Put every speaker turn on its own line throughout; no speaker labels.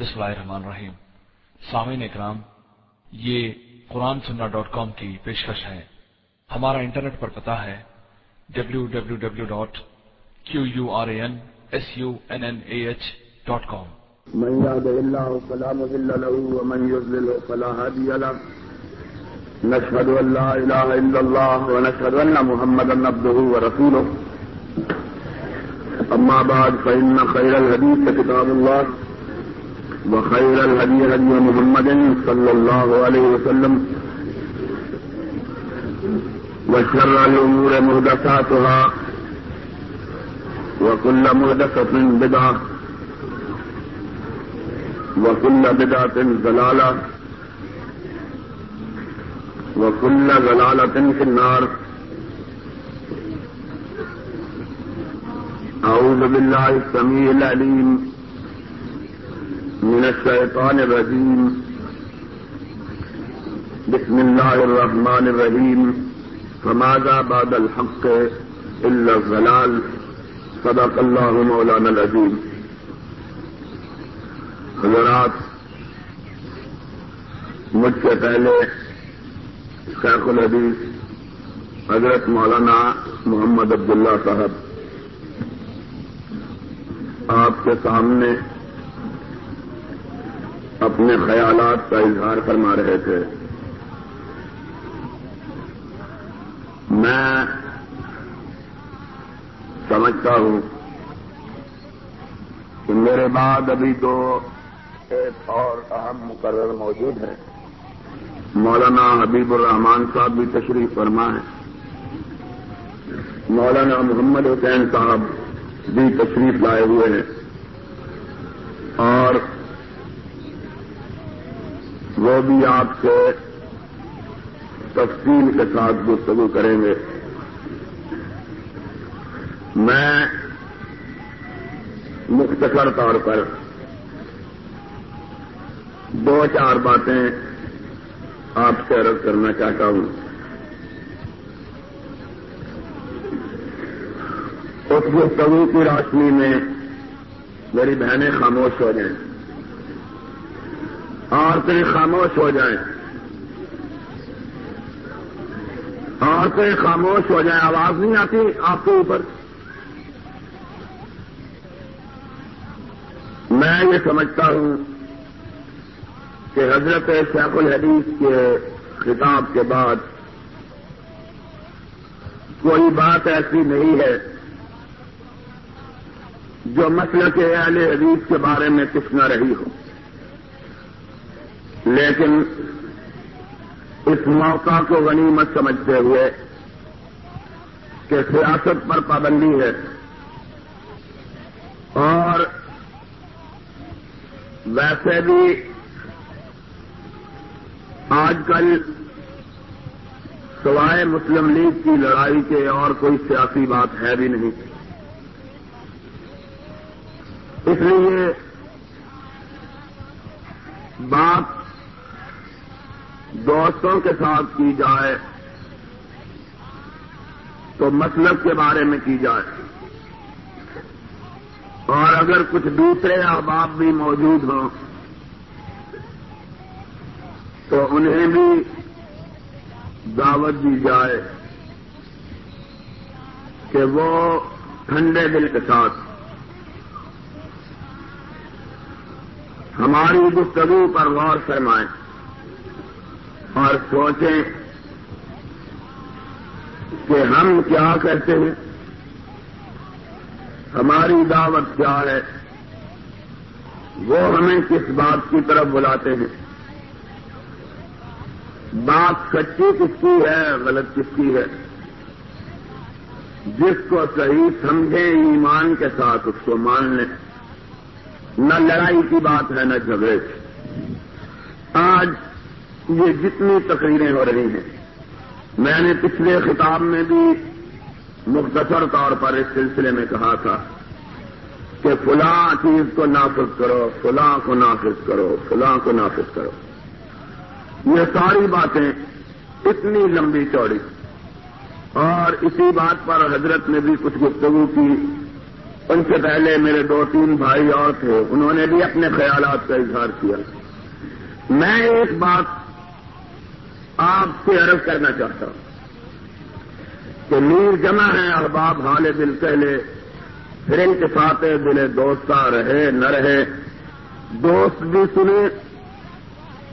بسم اللہ الرحمن الرحیم۔ سامعین اکرام، یہ قرآن سننا ڈاٹ کام کی پیشکش ہے۔ ہمارا انٹرنیٹ پر پتا ہے W W W dot Q U R A N S U N N A H dot com.
من يهد الله فلا مضل له ومن يضلل فلا هادي له۔ نشهد ان لا اله الا الله ونشهد ان محمدا عبده ورسوله۔ اما بعد فان خير الحديث كتاب الله۔ وخير الهدي هدي محمد صلى الله عليه وسلم وشر الامور محدثاتها وكل محدثه بدعه وكل بدعة ضلالة وكل ضلالة في النار أعوذ بالله السميع العليم من الشيطان الرجيم بسم الله الرحمن الرحيم فماذا بعد الحق إلا الضلال؟ صدق الله مولانا العظيم حضرات، مجھ سے پہلے شیخ الحدیث حضرت مولانا محمد عبداللہ صاحب، آپ کے سامنے اپنے خیالات کا اظہار فرما رہے تھے۔ میں سمجھتا ہوں کہ میرے بعد ابھی دو ایک اور اہم مقرر موجود ہے مولانا حبیب الرحمان صاحب بھی تشریف فرما ہے مولانا محمد حسین صاحب بھی تشریف لائے ہوئے ہیں۔ اور وہ بھی آپ سے تفصیل کے ساتھ گفتگو کریں گے۔ میں مختصر طور پر دو چار باتیں آپ سے عرض کرنا چاہتا ہوں۔ اس گفتگو کی روشنی میں میری بہنیں خاموش ہو جائیں۔ اور پھر خاموش ہو جائیں۔ اور خاموش ہو جائیں۔ آواز نہیں آتی آپ کے اوپر۔ میں یہ سمجھتا ہوں کہ حضرت شیخ الحدیث کے خطاب کے بعد کوئی بات ایسی نہیں ہے جو مسئلہ کے اہل حدیث کے بارے میں کچھ نہ رہی ہو۔ لیکن اس موقع کو غنیمت سمجھتے ہوئے کہ سیاست پر پابندی ہے اور ویسے بھی آج کل سوائے مسلم لیگ کی لڑائی کے اور کوئی سیاسی بات ہے بھی نہیں۔ اس لیے بات دوستوں کے ساتھ کی جائے تو مسلب کے بارے میں کی جائے۔ اور اگر کچھ دوسرے احباب بھی موجود ہوں، تو انہیں بھی دعوت دی جائے کہ وہ ٹھنڈے دل کے ساتھ ہماری گفتگو پر غور فرمائیں۔ اور سوچیں کہ ہم کیا کہتے ہیں؟ ہماری دعوت کیا ہے؟ وہ ہمیں کس بات کی طرف بلاتے ہیں؟ بات سچی کس کی ہے، غلط کس کی ہے؟ جس کو صحیح سمجھے ایمان کے ساتھ اس کو مان لیں۔ نہ لڑائی کی بات ہے، نہ جھگڑے۔ آج یہ جتنی تقریریں ہو رہی ہیں، میں نے پچھلے خطاب میں بھی مختصر طور پر اس سلسلے میں کہا تھا کہ فلاں چیز کو نافذ کرو، فلاں کو نافذ کرو، فلاں کو نافذ کرو۔ یہ ساری باتیں اتنی لمبی چوڑی۔ اور اسی بات پر حضرت نے بھی کچھ گفتگو کی۔ ان سے پہلے میرے دو تین بھائی اور تھے، انہوں نے بھی اپنے خیالات کا اظہار کیا۔ میں ایک بات آپ سے عرض کرنا چاہتا ہوں کہ نور جمع ہے احباب حال دل پہلے، پھر ان کے ساتھ دلے دوستہ رہے، نہ رہے۔ دوست بھی سنے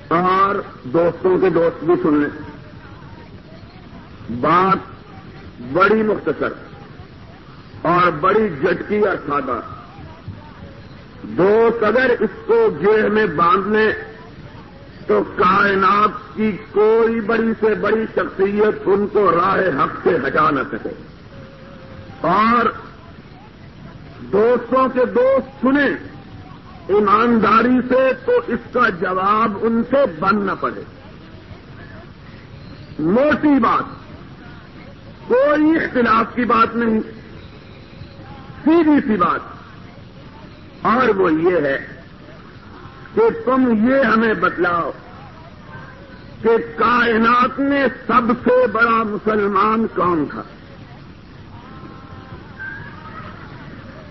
اور دوستوں کے دوست بھی سنے بات بڑی مختصر اور بڑی جٹکی اور سادہ۔ دوست اگر اس کو جیل میں باندھ لیں تو کائنات کی کوئی بڑی سے بڑی شخصیت ان کو راہ حق سے ہٹا نہ سکے۔ اور دوستوں کے دوست سنیں، ایمانداری سے تو اس کا جواب ان سے بن نہ پڑے۔ موٹی بات، کوئی اختلاف کی بات نہیں، سیدھی سی بات۔ اور وہ یہ ہے کہ تم یہ ہمیں بتلاؤ کہ کائنات میں سب سے بڑا مسلمان کون تھا؟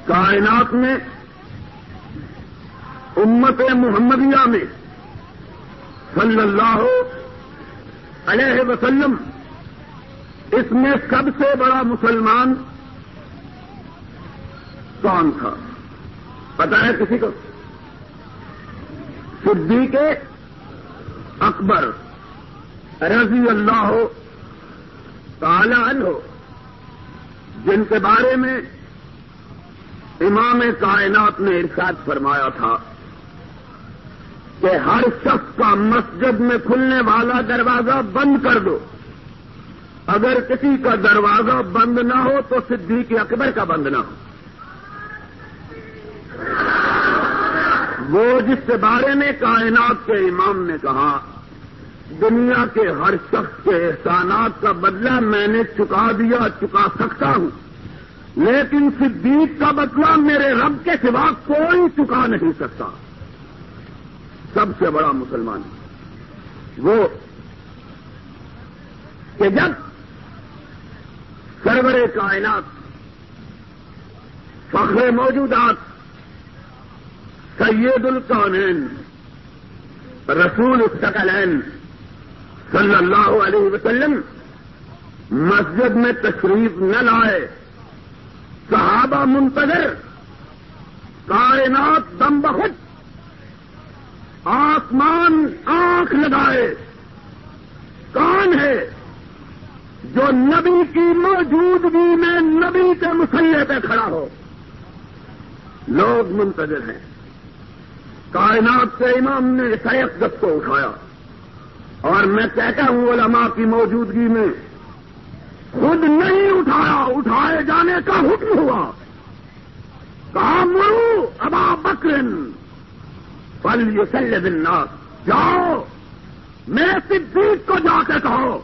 کائنات میں امت محمدیہ میں صلی اللہ علیہ وسلم اس میں سب سے بڑا مسلمان کون تھا؟ پتا ہے کسی کو؟ صدیق اکبر رضی اللہ ہو عنہ ہو جن کے بارے میں امام کائنات نے ارشاد فرمایا تھا کہ ہر شخص کا مسجد میں کھلنے والا دروازہ بند کر دو۔ اگر کسی کا دروازہ بند نہ ہو تو صدیق اکبر کا بند نہ ہو۔ وہ جس کے بارے میں کائنات کے امام نے کہا، دنیا کے ہر شخص کے احسانات کا بدلہ میں نے چکا دیا، چکا سکتا ہوں۔ لیکن صدیق کا بدلہ میرے رب کے سوا کوئی چکا نہیں سکتا۔ سب سے بڑا مسلمان وہ کہ جب سرور کائنات، فخر موجودات سید القانین، رسول السکلین صلی اللہ علیہ وسلم مسجد میں تشریف نہ لائے، صحابہ منتظر، کائنات دم بخت آسمان آنکھ لگائے کون ہے، جو نبی کی موجودگی میں نبی کے مسلح پہ کھڑا ہو۔ لوگ منتظر ہیں۔ کائنات کے امام نے سیف گت کو اٹھایا۔ اور میں کہتا ہوں علماء کی موجودگی میں، خود نہیں اٹھایا، اٹھائے جانے کا حکم ہوا۔ کہا، مرو ابا بکرن۔ پل یو سل جاؤ، میں صدیق کو جا کے کہو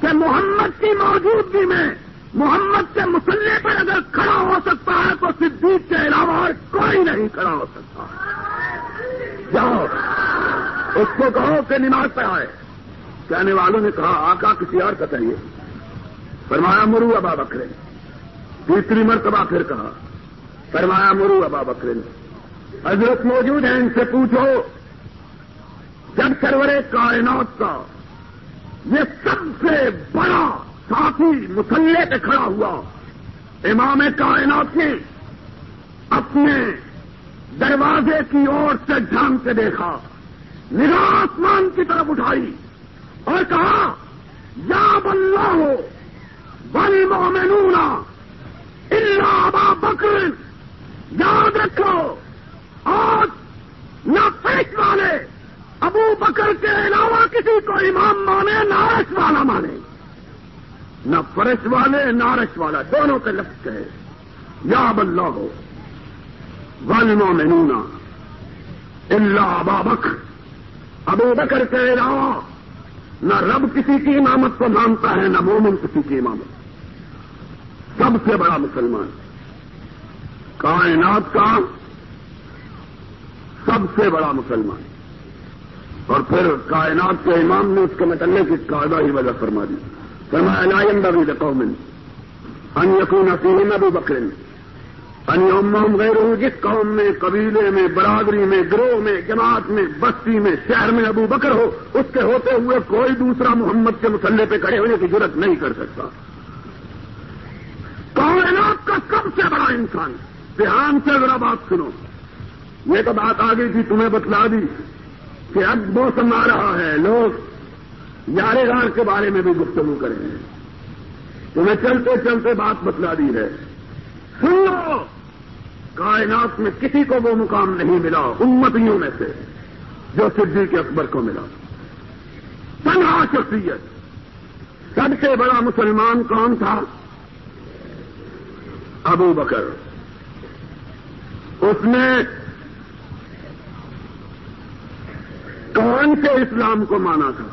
کہ محمد کی موجودگی میں، محمد کے مسلح پر اگر کھڑا ہو سکتا ہے تو صدیق کے علاوہ اور کوئی نہیں کھڑا ہو سکتا۔ جاؤ۔ اس کو کہو کہ نماز پہ آئے کہنے والوں نے کہا، آقا کسی اور کا چاہیے فرمایا، مرو ابا بکرے تیسری مرتبہ پھر کہا۔ فرمایا، مرو ابا بکرے نے حضرت موجود ہیں، ان سے پوچھو۔ جب سرور کائنات کا یہ سب سے بڑا ساتھی مسلح پہ کھڑا ہوا، امام کائنات نے اپنے دروازے کی اور سے جھان کے دیکھا، نگاہ آسمان کی طرف اٹھائی اور کہا، یا بلّہ ہو بل مومنون اللہ با بکر، یاد رکھو، آج نہ پیش والے، ابو بکر کے علاوہ کسی کو امام مانے، نارش والا مانے۔ نہ فرش والے، نارش والا، دونوں کے لفظ ہے یا بلّہ ہو والموں میں نونا اللہ بابک ابو بکر کے علاوہ نہ رب کسی کی امامت کو مانتا ہے، نہ مومن کسی کی امامت. سب سے بڑا مسلمان. کائنات کا سب سے بڑا مسلمان. اور پھر کائنات کے امام نے اس کے متعلق کی قاعدہ ہی وجہ فرما دی فرمایا لائن بھی قومن ان یقین حسین ابو بکرن انیوم غیر جس قوم میں، قبیلے میں، برادری میں، گروہ میں، جماعت میں، بستی میں، شہر میں ابو بکر ہو، اس کے ہوتے ہوئے کوئی دوسرا محمد کے مسلح پہ کھڑے ہونے کی ضرورت نہیں کر سکتا۔ کائنات کا سب سے بڑا انسان، دھیان سے ذرا بات سنو۔ یہ تو بات آ گئی تھی، تمہیں بتلا دی کہ اب موسم آ رہا ہے، لوگ یارے گار کے بارے میں بھی گفتگو کریں تمہیں چلتے چلتے بات بتلا دی ہے۔ سن لو کائنات میں کسی کو وہ مقام نہیں ملا، امتیوں میں سے، جو صدیق اکبر کو ملا۔ تنہا شخصیت۔ سب سے بڑا مسلمان کون تھا؟ ابو بکر۔ اس نے کون سے اسلام کو مانا تھا؟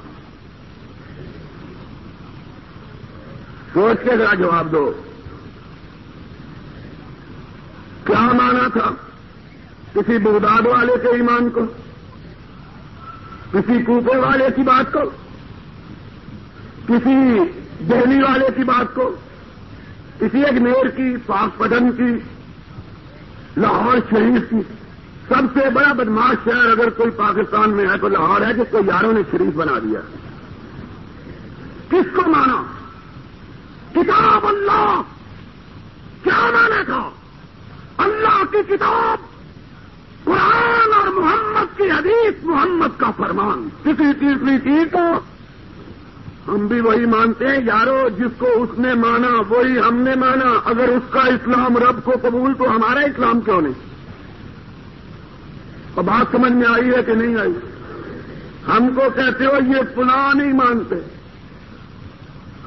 سوچ کے ذرا جواب دو۔ کیا ہاں مانا تھا کسی بغداد والے کے ایمان کو، کسی کوپے والے کی بات کو، کسی دہلی والے کی بات کو، کسی اجمیر کی پاک پٹن کی، لاہور شریف کی۔ سب سے بڑا بدماش شہر اگر کوئی پاکستان میں ہے تو لاہور ہے جس کو یاروں نے شریف بنا دیا۔ کس کو مانا؟ کتاب اللہ! کیا مانا تھا؟ اللہ کی کتاب، قرآن اور محمد کی حدیث، محمد کا فرمان۔ کسی تیسری چیز کو ہم بھی وہی مانتے ہیں، یارو، جس کو اس نے مانا، وہی ہم نے مانا۔ اگر اس کا اسلام رب کو قبول، تو ہمارا اسلام کیوں نہیں؟ اور بات سمجھ میں آئی ہے کہ نہیں آئی؟ ہم کو کہتے ہو، یہ فلاں نہیں مانتے۔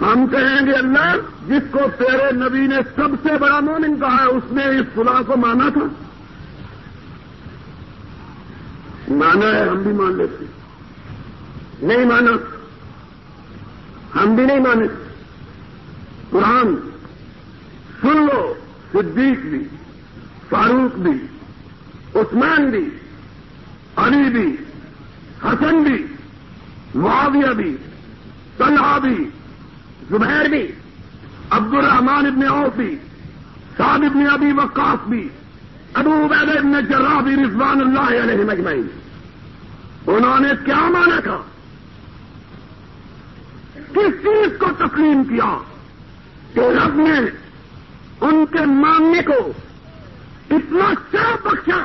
ہم کہیں گے اللہ، جس کو تیرے نبی نے سب سے بڑا مومن کہا ہے اس نے اس فلاں کو مانا تھا۔ مانا ہے، ہم بھی مان لیتے نہیں مانا۔ ہم بھی نہیں مانے۔ قرآن، سن لو۔ صدیق بھی، فاروق بھی، عثمان بھی، علی بھی، حسن بھی، معاویہ بھی، طلحہ بھی۔ زبیر بھی عبد الرحمان ابن عوف بھی، سعد ابن ابی وقاص بھی، ابو عبید ابن جرا بھی رضوان اللہ علیہ مجمعین انہوں نے کیا مانا تھا؟ کس چیز کو تسلیم کیا کہ رب نے ان کے ماننے کو اتنا کیا بخشا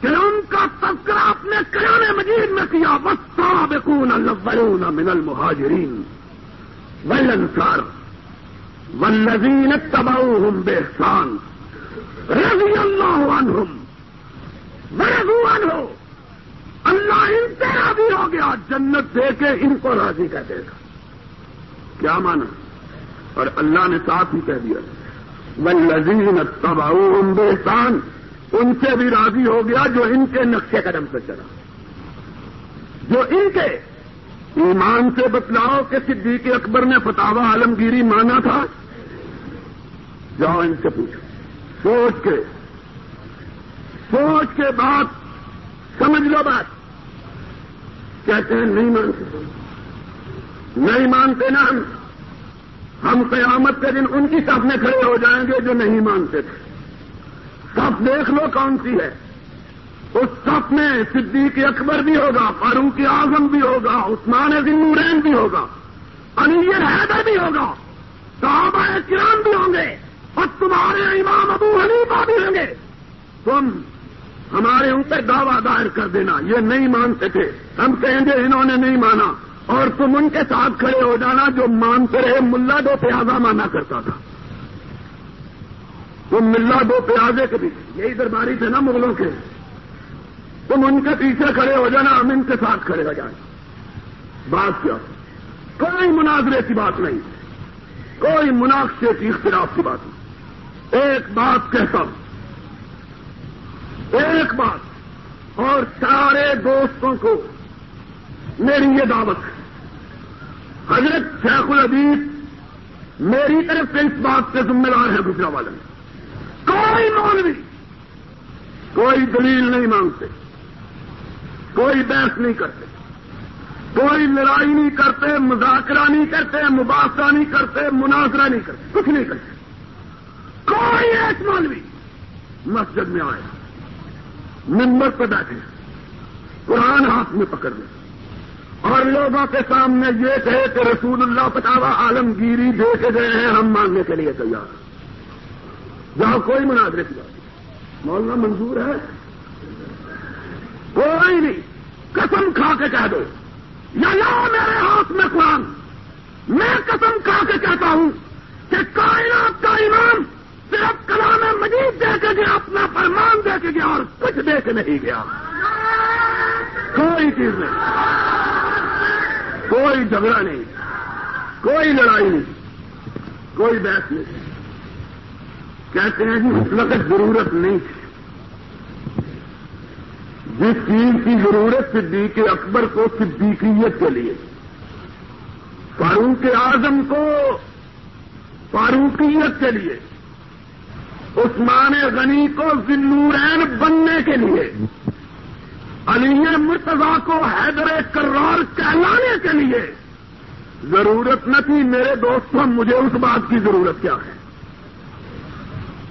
کہ ان کا تذکرہ اپنے قیام مجید میں کیا؟ وسطہ بکون اللہ من المہاجرین والانصار والذین اتبعوهم بإحسان رضی اللہ عنہم ورضوا عنہ۔ اللہ ان سے راضی ہو گیا، جنت دے کے ان کو راضی کر دے گا۔ کیا مانا؟ اور اللہ نے ساتھ ہی کہہ دیا۔ والذین اتبعوهم بإحسان، ان سے بھی راضی ہو گیا جو ان کے نقشے قدم سے چلا۔ جو ان کے ایمان سے بتلاؤ کہ صدیق اکبر نے فتوا عالمگیری مانا تھا؟ جاؤ ان سے پوچھو۔ سوچ کے۔ سوچ کے بات سمجھ لو بات۔ کہتے ہیں نہیں مانتے۔ نہیں مانتے نا ہم۔ ہم قیامت کے دن ان کی سب میں کھڑے ہو جائیں گے جو نہیں مانتے۔ تھے سب دیکھ لو کون سی ہے۔ اس سب میں صدیق اکبر بھی ہوگا، فاروق اعظم بھی ہوگا، عثمان ذنورین بھی ہوگا علی حیدر بھی ہوگا، صحابہ کرام بھی ہوں گے اور تمہارے امام ابو حنیفہ بھی ہوں گے۔ تم ہمارے اوپر دعوی دائر کر دینا، یہ نہیں مانتے تھے۔ ہم کہیں گے انہوں نے نہیں مانا۔ اور تم ان کے ساتھ کھڑے ہو جانا جو مانتے رہے، ملا دو پیازا مانا کرتا تھا۔ تم ملا دو پیازے کے بھی۔ یہی درباری تھے نا مغلوں کے۔ تم ان کے پیچھے کھڑے ہو جانا، ہم ان کے ساتھ کھڑے ہو جائیں بات کیا؟ کوئی مناظرے کی بات نہیں۔ کوئی مناقشے کی اختلاف کی بات نہیں۔ ایک بات کہتا ہوں۔ ایک بات۔ اور سارے دوستوں کو میری یہ دعوت ہے۔ حضرت شیخ العدیب میری طرف سے اس بات سے ذمہ دار ہے گجرا والے۔ کوئی مولوی، کوئی دلیل نہیں مانگتے۔ کوئی بحث نہیں کرتے، کوئی لڑائی نہیں کرتے، مذاکرہ نہیں کرتے، مباحثہ نہیں کرتے، مناظرہ نہیں کرتے، کچھ نہیں کرتے۔ کوئی ایک مولوی مسجد میں آئے ممبر پہ بیٹھے، قرآن ہاتھ میں پکڑ لیں اور لوگوں کے سامنے یہ کہے کہ رسول اللہ پتاوا عالمگیری دے کے گئے ہیں، ہم مانگنے کے لیے تیار جہاں کوئی مناظرے کی بات مولانا منظور ہے۔ کوئی نہیں قسم کھا کے کہہ دو۔ یا لا میرے ہاتھ میں قرآن۔ میں قسم کھا کے کہتا ہوں کہ کائنات کا امام صرف کلام مجید دے کے گیا، اپنا فرمان دے کے گیا اور کچھ دے کے نہیں گیا۔ کوئی چیز نہیں۔ کوئی جھگڑا نہیں۔ کوئی لڑائی نہیں۔ کوئی بحث نہیں۔ کہتے ہیں جی اس وقت ضرورت نہیں۔ تھی جس چیز کی ضرورت صدیق اکبر کو صدیقیت کے لیے۔ فاروق اعظم کو فاروقیت کے لیے۔ عثمان غنی کو ذنورین بننے کے لیے۔ علی مرتضا کو حیدر کرار کہلانے کے لیے۔ ضرورت نہ تھی، میرے دوستوں مجھے اس بات کی ضرورت کیا ہے؟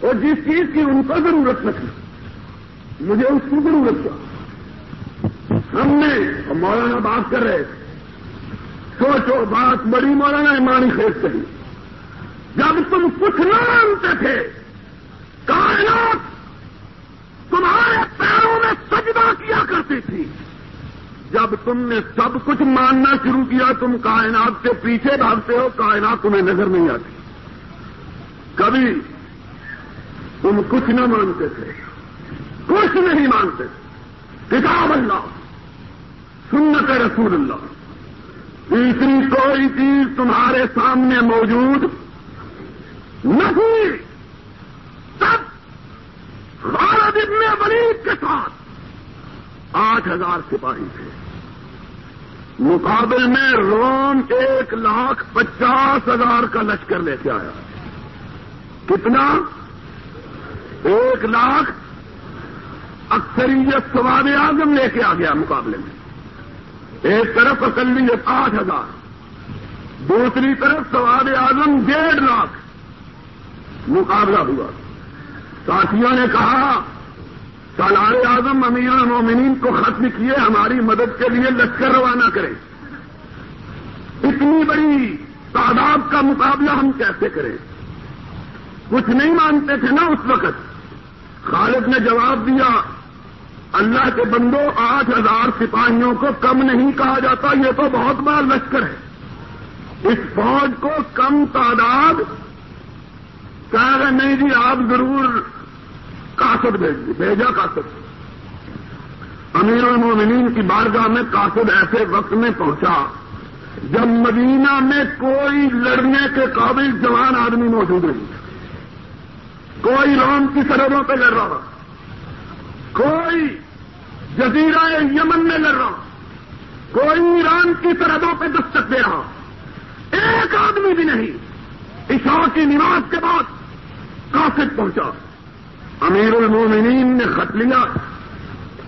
اور جس چیز کی ان کو ضرورت نہ تھی، مجھے اس کی ضرورت کیا ہے؟ ہم نے مولانا بات کر رہے تھے سوچو بات بڑی مولانا ایمانی خیز کری جب تم کچھ نہ مانتے تھے، کائنات تمہارے پیروں میں سجدہ کیا کرتی تھی۔ جب تم نے سب کچھ ماننا شروع کیا، تم کائنات کے پیچھے بھاگتے ہو، کائنات تمہیں نظر نہیں آتی۔ کبھی تم کچھ نہ مانتے تھے، کچھ نہیں مانتے۔ کتاب اللہ۔ سنت رسول اللہ۔ تیسری کوئی چیز تمہارے سامنے موجود نہیں۔ تب خالد ابن ولید کے ساتھ آٹھ ہزار سپاہی تھے۔ مقابل میں روم ایک لاکھ پچاس ہزار کا لشکر لے کے آیا۔ کتنا؟ ایک لاکھ اکثریت سواد اعظم لے کے آ گیا مقابلے میں۔ ایک طرف اقلیت آٹھ ہزار، دوسری طرف سواد اعظم ڈیڑھ لاکھ مقابلہ ہوا۔ ساتھیوں نے کہا، سالار اعظم امیر المومنین کو ختم کیے، ہماری مدد کے لیے لشکر روانہ کریں۔ اتنی بڑی تعداد کا مقابلہ ہم کیسے کریں؟ کچھ نہیں مانتے تھے نا اس وقت۔ خالد نے جواب دیا اللہ کے بندوں آٹھ ہزار سپاہیوں کو کم نہیں کہا جاتا، یہ تو بہت بڑا لشکر ہے۔ اس فوج کو کم تعداد کہا گا نہیں جی آپ ضرور کاسد بھیج بھیجا کاسد امیر المومنین کی بارگاہ میں کاسد ایسے وقت میں پہنچا جب مدینہ میں کوئی لڑنے کے قابل جوان آدمی موجود نہیں۔ کوئی روم کی سرحدوں پہ لڑ رہا کوئی جزیرہ یمن میں لڑ رہا، کوئی ایران کی سرحدوں پہ دستک دے رہا۔ ایک آدمی بھی نہیں، عشاء کی نماز کے بعد کافر پہنچا۔ امیر المومنین نے خط لیا،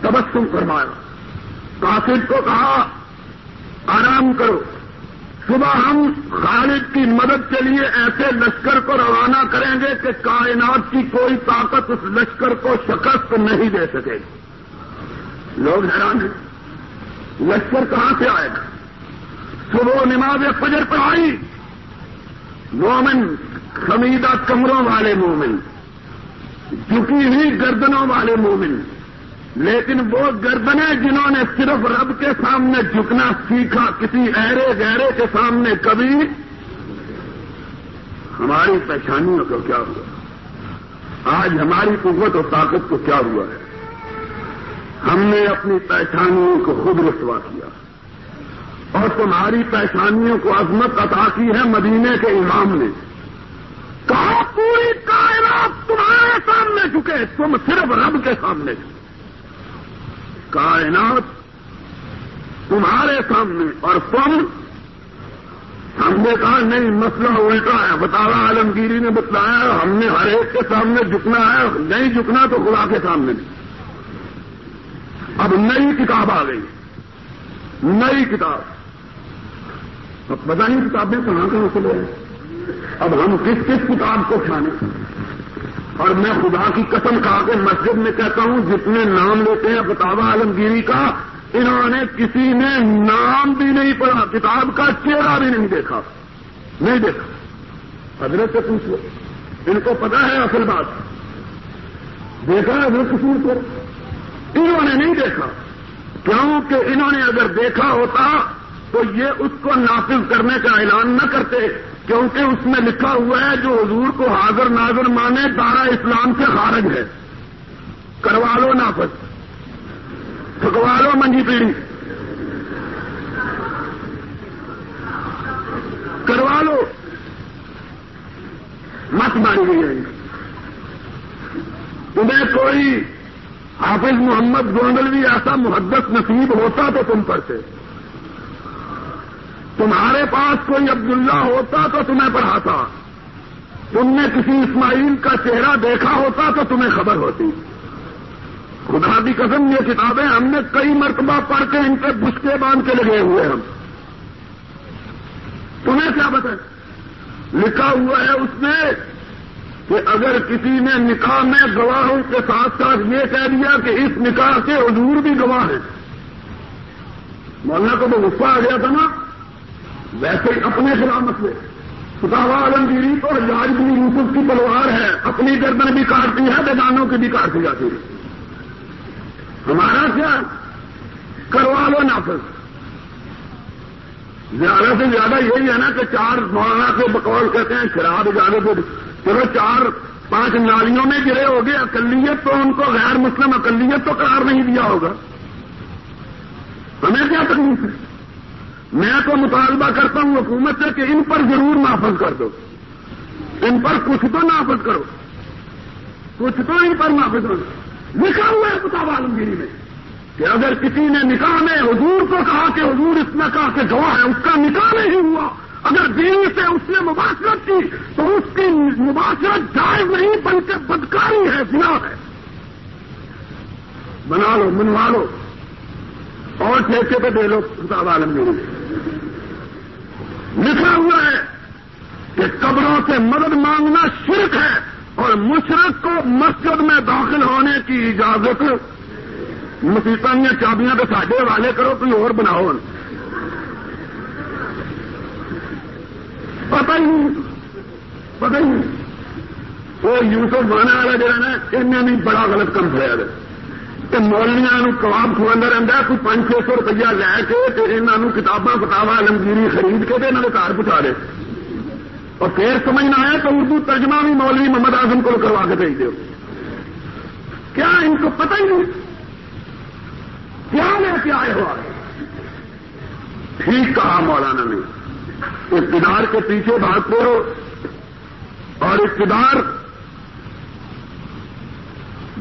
تبسم فرمایا۔ کافر کو کہا، آرام کرو۔ صبح ہم خالد کی مدد کے لیے ایسے لشکر کو روانہ کریں گے کہ کائنات کی کوئی طاقت اس لشکر کو شکست نہیں دے سکے گی۔ لوگ حیران ہیں۔ لشکر کہاں سے آئے گا؟ صبح نماز فجر پڑھائی مومن، خمیدہ کمروں والے مومن، جھکی ہوئی گردنوں والے مومن لیکن وہ گردنیں جنہوں نے صرف رب کے سامنے جھکنا سیکھا، کسی ایرے گہرے کے سامنے کبھی۔ ہماری پریشانیوں کو کیا ہوا؟ آج ہماری قوت اور طاقت کو کیا ہوا ہے؟ ہم نے اپنی پریشانیوں کو خود رسوا کیا۔ اور تمہاری پریشانیوں کو عظمت عطا کی ہے مدینے کے امام نے۔ کہا، پوری کائنات تمہارے سامنے جھکے، تم صرف رب کے سامنے جھکے۔ کائنات تمہارے سامنے اور تم ہم نے کہا نہیں، مسئلہ الٹا ہے۔ بتاوا عالمگیری نے بتلایا، ہم نے ہر ایک کے سامنے جھکنا ہے۔ نہیں جھکنا تو خدا کے سامنے نہیں۔ اب نئی کتاب آ گئی۔ نئی کتاب۔ اب بتائیے کتابیں کہاں کہاں سے لے اب ہم کس کس کتاب کو کھانے۔ اور میں خدا کی قسم کھا کے مسجد میں کہتا ہوں، جتنے نام لیتے ہیں بتاوا عالمگیری کا، انہوں نے کسی نے نام بھی نہیں پڑھا، کتاب کا چہرہ بھی نہیں دیکھا نہیں دیکھا۔ حضرت سے پوچھ لو۔ ان کو پتا ہے اصل بات۔ دیکھا حضرت کسی نے انہوں نے نہیں دیکھا۔ کیوں کہ انہوں نے اگر دیکھا ہوتا تو یہ اس کو نافذ کرنے کا اعلان نہ کرتے۔ کیونکہ اس میں لکھا ہوا ہے جو حضور کو حاضر ناظر مانے، دارا اسلام سے خارج ہے۔ کروا لو نافذ۔ ٹھکوا لو منجی پیڑھی۔ کروا لو۔ مت ماری گئی ہے۔ تمہیں کوئی حافظ محمد گونڈل بھی ایسا محدث نصیب ہوتا تو تم پر سے۔ تمہارے پاس کوئی عبداللہ ہوتا تو تمہیں پڑھاتا۔ تم نے کسی اسماعیل کا چہرہ دیکھا ہوتا تو تمہیں خبر ہوتی۔ خدا کی قسم، یہ کتابیں ہم نے کئی مرتبہ پڑھ کے ان کے بسکے باندھ کے لگے ہوئے ہم۔ تمہیں کیا بتا لکھا ہوا ہے اس میں کہ اگر کسی نے نکاح میں گواہوں کے ساتھ ساتھ یہ کہہ دیا کہ اس نکاح کے حضور بھی گواہ ہیں۔ مولانا کو تو غصہ آ گیا تھا نا۔ ویسے ہی اپنے خلاف مسئلے فتاوا عالمگیری تو یاج بھی یوسف کی تلوار ہے، اپنی گردن بھی کاٹتی ہے بیدانوں کی بھی کاٹتی جاتی ہے۔ ہمارا کیا؟ کروا لو نافذ۔ زیادہ سے زیادہ یہی ہے نا کہ چار مولانا کے بقول کہتے ہیں، شراب اجازت چلو چار، پانچ نالیوں میں گرے ہو گئے، اقلیت تو ان کو غیر مسلم اقلیت تو قرار نہیں دیا ہوگا۔ ہمیں کیا تکلیف ہے؟ میں تو مطالبہ کرتا ہوں حکومت سے کہ ان پر ضرور نافذ کر دو۔ ان پر کچھ تو نافذ کرو۔ کچھ تو ان پر نافذ کرو۔ لکھا ہوا ہے کتاب عالمگیری میں کہ اگر کسی نے نکاح میں حضور کو کہا کہ حضور اس میں کہا کہ گواہ ہے، اس کا نکاح نہیں ہوا۔ اگر دین سے اس نے مباثرت کی، تو اس کی مباثرت جائز نہیں، بلکہ بدکاری ہے بنا ہے۔ بنا لو، منوا لو۔ اور ٹھیکے پہ دے لو کتاب عالمگیری لکھا ہوا ہے کہ قبروں سے مدد مانگنا شرک ہے اور مشرق کو مسجد میں داخل ہونے کی اجازت مسیطا چابیاں تو ساڈے حوالے کرو، کوئی اور بناؤ۔ پتہ ہی نہیں، پتہ ہی نہیں۔ وہ یوسف بانے والا جہاں نا انہیں بھی بڑا غلط کم کھڑا ہے کہ مولیا کباب کھوانا رہتا کوئی پانچ چھ سو روپیہ لے کے انہوں کتاباں کتاباں علمگیری خرید کے انہوں نے گھر پہنچا دے۔ اور پھر سمجھنا ہے تو اردو ترجمہ بھی مولوی محمد اعظم کو کروا کے بھیج دو کیا ان کو پتہ ہی نہیں؟ کیا لے کے آئے ہو ٹھیک کہا مولانا نے۔ اقتدار کے پیچھے بھاگ اور اقتدار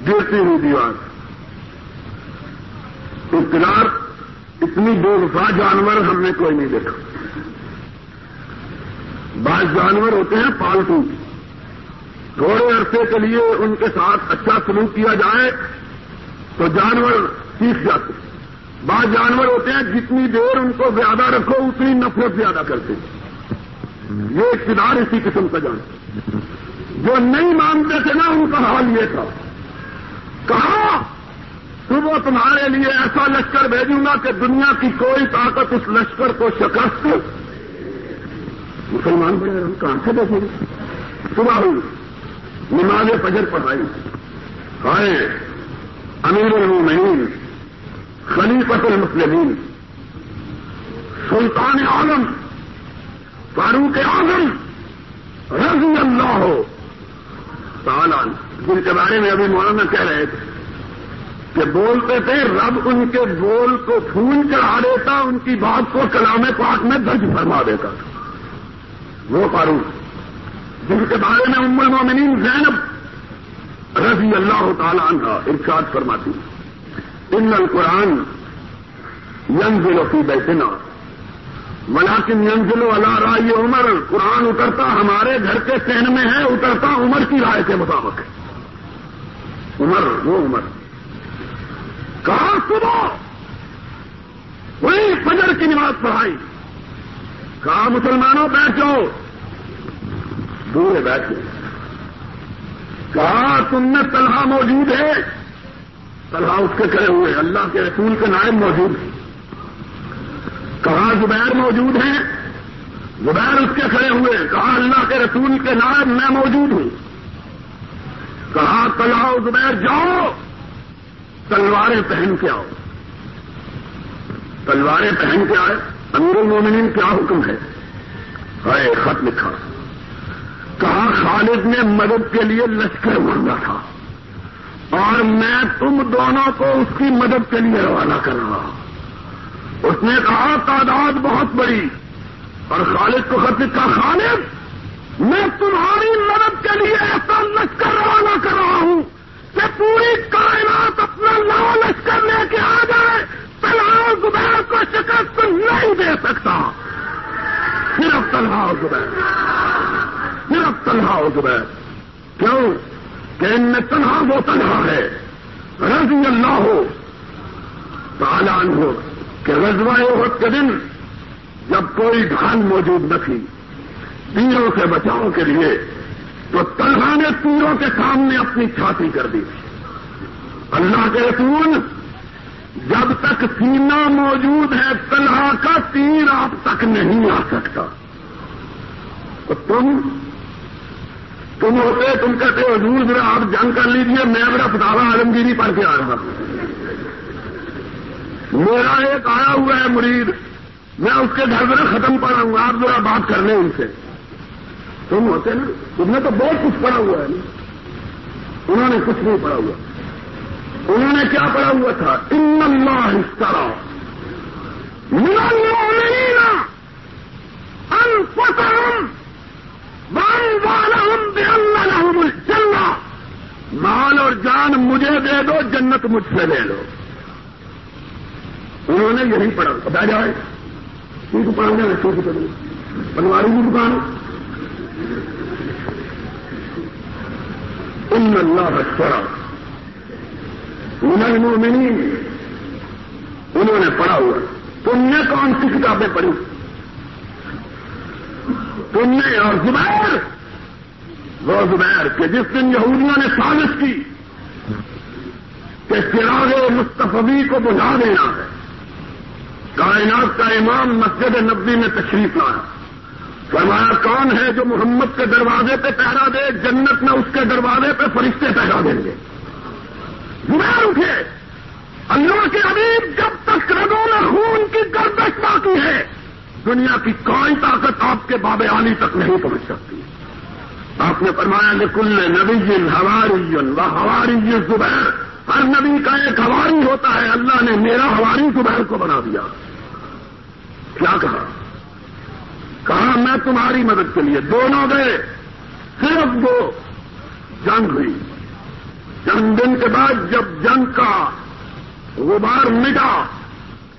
گرتی ہوئی دیوار۔ اقتدار اتنی بے وفا جانور ہم نے کوئی نہیں دیکھا۔ بعض جانور ہوتے ہیں پالتو۔ تھوڑے عرصے کے لیے ان کے ساتھ اچھا سلوک کیا جائے تو جانور سیکھ جاتے۔ بعض جانور ہوتے ہیں جتنی دیر ان کو زیادہ رکھو، اتنی نفرت زیادہ کرتے۔ یہ اقتدار اسی قسم کا جان جو نہیں مانتے تھے نا، ان کا حال یہ تھا۔ کہا صبح تمہارے لیے ایسا لشکر بھیجوں گا کہ دنیا کی کوئی طاقت اس لشکر کو شکست مسلمان بڑے ہم کہاں سے دیکھیں گے؟ صبح ہوئی، نماز فجر پڑھائی۔ ہائے، امیر المومنین خلیفت المسلمین، سلطان عالم فاروق اعظم، رضی اللہ ہو تعالیٰ جن کے بارے میں ابھی مولانا کہہ رہے تھے۔ کہ بولتے تھے، رب ان کے بول کو پھول چڑھا دیتا، ان کی بات کو کلام پاک میں درج فرما دیتا تھا۔ وہ فاروق، جن کے بارے میں ام المومنین زینب رضی اللہ تعالیٰ عنہ ارشاد فرماتی ان القرآن ینزل فی بیتنا، ولیکن ینزل علی رائے عمر، قرآن اترتا ہمارے گھر کے سین میں ہے، اترتا عمر کی رائے کے مطابق ہے۔ عمر، وہ عمر۔ کہاں صبح؟ وہی فجر کی نماز پڑھائی۔ کہا، مسلمانوں بیٹھو دورے بیٹھے کہا، تم نے طلحہ موجود ہے۔ طلحہ اس کے کھڑے ہوئے۔ اللہ کے رسول کے نائب موجود ہیں۔ کہا، زبیر موجود ہیں۔ زبیر اس کے کھڑے ہوئے۔ کہا، اللہ کے رسول کے نائب میں موجود ہوں۔ کہا طلحہ زبیر، جاؤ۔ تلواریں پہن کے آؤ۔ تلواریں پہن کے آئے، امیر المومنین کیا حکم ہے؟ ہائے، خط لکھا۔ کہا، خالد نے مدد کے لیے لشکر مانگا تھا۔ اور میں تم دونوں کو اس کی مدد کے لیے روانہ کر رہا اس نے کہا، تعداد بہت بڑی۔ اور خالد کو خط لکھا، خالد، میں تمہاری مدد کے لیے ایسا لشکر روانہ کر رہا ہوں۔ کہ پوری کائنات اپنا لاؤ لشکر لے کے آ جائے تلہا زبیر کو شکست نہیں دے سکتا۔ صرف تلہا زبیر۔ صرف تنہا زبیر۔ کیوں؟ کہ ان میں تنہا وہ تنہا ہے۔ رضی اللہ ہو تالان ہو کہ رضوائے عہد کے دن جب کوئی ڈھال موجود نہ تھی تیروں سے بچاؤ کے لیے تو تنہا نے تیروں کے سامنے اپنی چھاتی کر دی۔ اللہ کے رسول، جب تک سینا موجود ہے تنہا کا تیر آپ تک نہیں آ سکتا۔ تو تم تم ہوتے، تم کہتے، حضور ذرا آپ جنگ کر لیجیے میں میرا فتوا عالمگیری پڑھ کے آ رہا ہوں۔ میرا ایک آیا ہوا ہے مرید، میں اس کے گھر ذرا ختم پڑا ہوں آپ ذرا بات کر لیں ان سے۔ تم ہوتے نا تم نے تو بہت کچھ پڑھا ہوا ہے نا۔ انہوں نے کچھ نہیں پڑھا ہوا۔ انہوں نے کیا پڑھا ہوا تھا؟ ان اللہ اشترا۔ انفسهم واموالهم بان لهم الجنہ مال اور جان مجھے دے دو، جنت مجھ سے لے لو۔ انہوں نے یہی پڑھا۔ بتا جائے۔ کی دکان ہے کی دکان پنواری کی دکان ان اللہ اشترا من المؤمنین انہوں نے پڑھا ہوا تم نے کون سی کتابیں پڑھی؟ تم نے اور زبیر؟ وہ زبیر کہ جس دن یہودیوں نے سازش کی کہ چراغ مستفی کو بجھا دینا ہے. کائنات کا امام مسجد نبی میں تشریف لایا. فرمایا کون ہے جو محمد کے دروازے پہ پہرا دے؟ جنت میں اس کے دروازے پہ فرشتے پہرا دیں گے۔ زبیر اٹھے۔ اللہ کے حبیب جب تک رگوں میں خون کی گردش باقی ہے، دنیا کی کوئی طاقت آپ کے باب علی تک نہیں پہنچ سکتی۔ آپ نے فرمایا کہ کل نبی ہواری و ہواری زبیر۔ ہر نبی کا ایک ہواری ہوتا ہے۔ اللہ نے میرا ہواری زبیر کو بنا دیا۔ کیا کہا؟ کہا میں تمہاری مدد کے لیے دونوں گئے؟ صرف وہ جنگ ہوئی۔ چند دن کے بعد جب جنگ کا غبار مٹا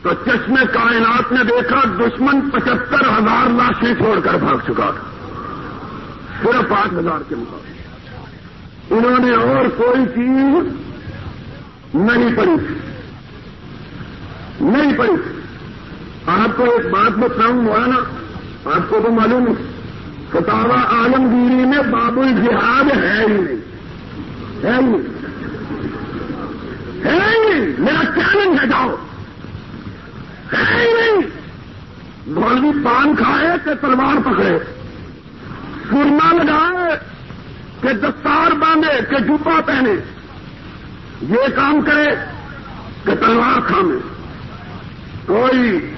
تو چشمے کائنات نے دیکھا دشمن پچہتر ہزار لاشیں چھوڑ کر بھاگ چکا۔ تھا صرف آٹھ ہزار کے مقابلے۔ انہوں نے اور کوئی چیز نہیں پڑھی۔ تھی نہیں پڑھی۔ تھی آپ کو ایک بات بتاؤں، مولانا آپ کو تو معلوم ہے عالمگیری میں باب الجہاد ہے ہی نہیں۔ ہے ہی نہیں۔ ہے ہی نہیں۔ میرا چیلنج ہے جاؤ۔ ہے ہی نہیں۔ مولوی پان کھائے کہ تلوار پکڑے۔ سرما لگائے کہ دستار باندھے کہ جبا پہنے۔ یہ کام کرے کہ تلوار کھانے کوئی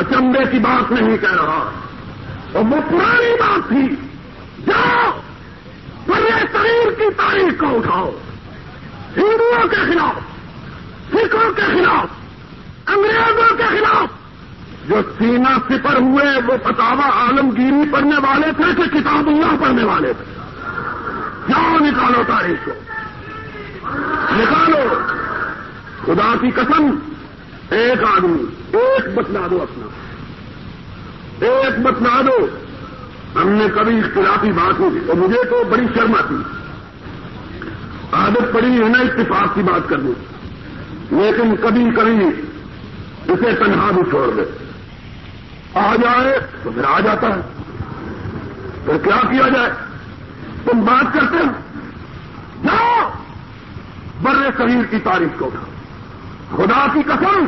اچمبے کی بات نہیں کہہ رہا۔ اور وہ پرانی بات تھی۔ جاؤ بڑے ترین کی تاریخ کو اٹھاؤ۔ ہندوؤں کے خلاف، سکھوں کے خلاف، انگریزوں کے خلاف۔ جو سینا سپر ہوئے، وہ فتوا عالمگیری پڑھنے والے تھے کہ کتاب اللہ پڑھنے والے تھے۔ جاؤ، نکالو تاریخ کو۔ نکالو۔ خدا کی قسم ایک آدمی، ایک بتلا دو اپنا۔ ایک بتلا دو۔ ہم نے کبھی اختلافی بات نہیں کی تو مجھے تو بڑی شرم آتی۔ عادت پڑی ہے نا اتفاق کی بات کرنے لیکن کبھی کبھی اسے تنہا بھی چھوڑ دے۔ آ جائے تو پھر آ جاتا ہے۔ پھر کیا کیا جائے؟ تم بات کرتے ہو۔ جاؤ بر شریر کی تاریخ کو خدا کی قسم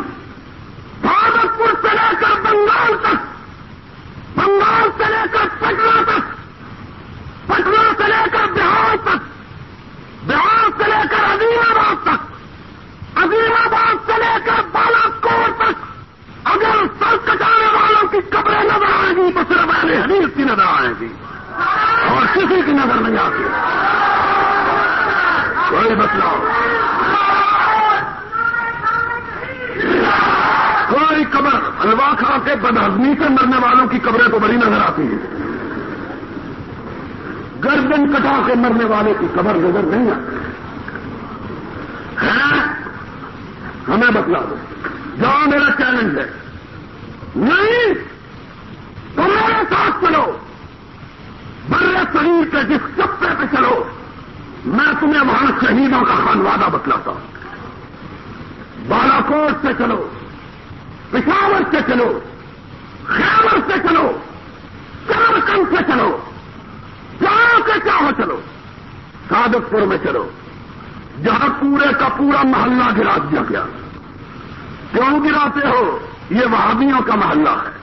بھاگت پور سے لے کر بنگال تک، بنگال سے لے کر پٹنہ تک، پٹنہ سے لے کر بہار تک، بہار سے لے کر عظیم آباد تک عظیم آباد سے لے کر بالا کوٹ تک۔ اگر سر کٹانے والوں کی قبریں نظر آئیں گی، تو صرف اہل حدیث کی نظر آئیں گی، اور کسی کی نظر نہیں آتی۔ کوئی بتلاؤ کوئی قبر حلوا کھا کے بدہضمی سے مرنے والوں کی قبریں تو بڑی نظر آتی ہیں۔ گردن کٹا کے مرنے والے کی قبر نظر نہیں آتی۔ ہے ہمیں بتلا دو۔ جہاں میرا چیلنج ہے۔ نہیں! تمہارے ساتھ چلو۔ بڑے شریر کے جس چپے پہ چلو۔ میں تمہیں وہاں شہیدوں کا خانوادہ بتلاتا ہوں۔ بالا کوٹ سے چلو۔ پشاور سے چلو۔ خیبر سے چلو۔ چارکند سے چلو۔ جہاں کے چاہو چلو۔ سادت پور میں چلو۔ جہاں پورے کا پورا محلہ گرا دیا گیا۔ کیوں گراتے ہو؟ یہ وہابیوں کا محلہ ہے۔